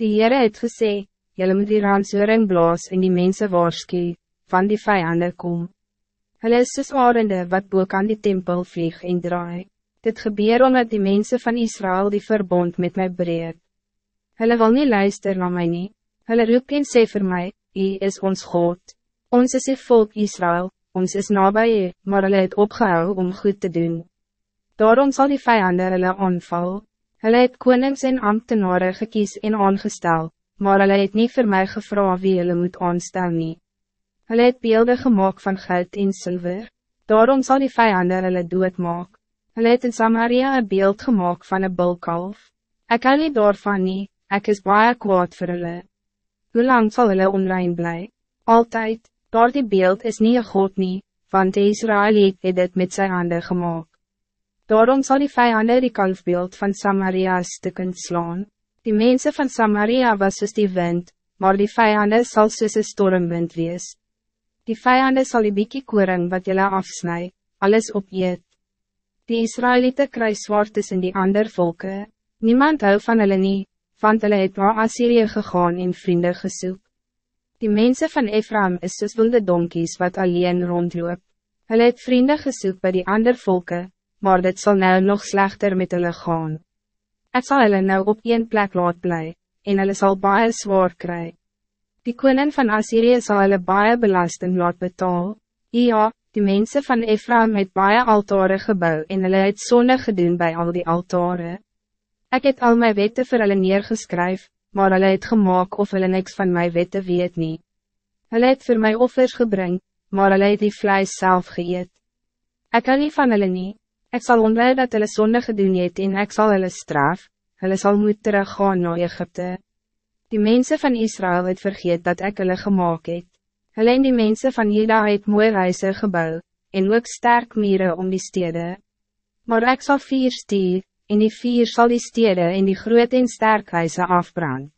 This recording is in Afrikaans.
Die Heere het gesê, Jylle moet die ransoring blaas en die mense waarskie, van die vijanden kom. Hulle is soos arende wat boek aan die tempel vlieg en draai. Dit gebeur omdat die mensen van Israël die verbond met mij breed. Hulle wil niet luister naar mij nie. Hulle roep en sê vir my, Hy is ons God. Ons is die volk Israël, ons is nabij je, maar hulle het opgehou om goed te doen. Daarom zal die vijanden hulle aanval. Hulle het konings en ambtenaren gekies en aangestel, maar hulle het niet voor mij gevra wie hulle moet aanstel nie. Hulle het beelden gemaakt van geld en zilver. Daarom zal die vijanden hulle doodmaak. Hulle het in Samaria een beeld gemaakt van een bulkalf. Ik kan niet daarvan nie, ek is baie kwaad vir hulle. Hoe lang zal hulle onrein bly? Altijd, daar die beeld is niet een God nie, want de Israëliet het dit met zijn handen gemaakt. Daarom zal die vijanden die kalfbeeld van Samaria stukken slaan. Die mensen van Samaria was soos die wind, maar die vijanden zal soos een stormwind wees. Die vijanden zal die biekie koring wat jylle afsnij, alles opeet. Die Israëlieten kry zwaar tussen die ander volken. Niemand hou van hulle nie, want hulle het naar Assyrië gegaan en vrienden gesoek. Die mensen van Ephraim is soos wilde donkies wat alleen rondloop. Hulle het vrienden gesoek bij die ander volken, maar dit zal nou nog slechter met hulle gaan. Het zal hulle nou op één plek laat bly, en hulle sal baie zwaar kry. Die koning van Assyrië zal hulle baie belasting laat betaal. Ja, die mensen van Ephraim het baie altare gebouw en hulle het sonde gedoen bij al die altare. Ik het al mijn wette vir hulle neergeskryf, maar hulle het gemaakt of hulle niks van mijn wette weet nie. Hulle het vir my offers gebring, maar hulle het die vlees zelf geëet. Ik kan niet van hulle nie, ek sal onwel dat hulle sonde gedoen het en ek sal hulle straf, hulle sal moet teruggaan na Egypte. Die mensen van Israël het vergeet dat ik hulle gemaakt het. Hulle en die mensen van Juda het mooi reise gebouw, en ook sterk mieren om die steden. Maar ik zal vier stier, en die vier zal die steden in die groot en sterk huise afbrand.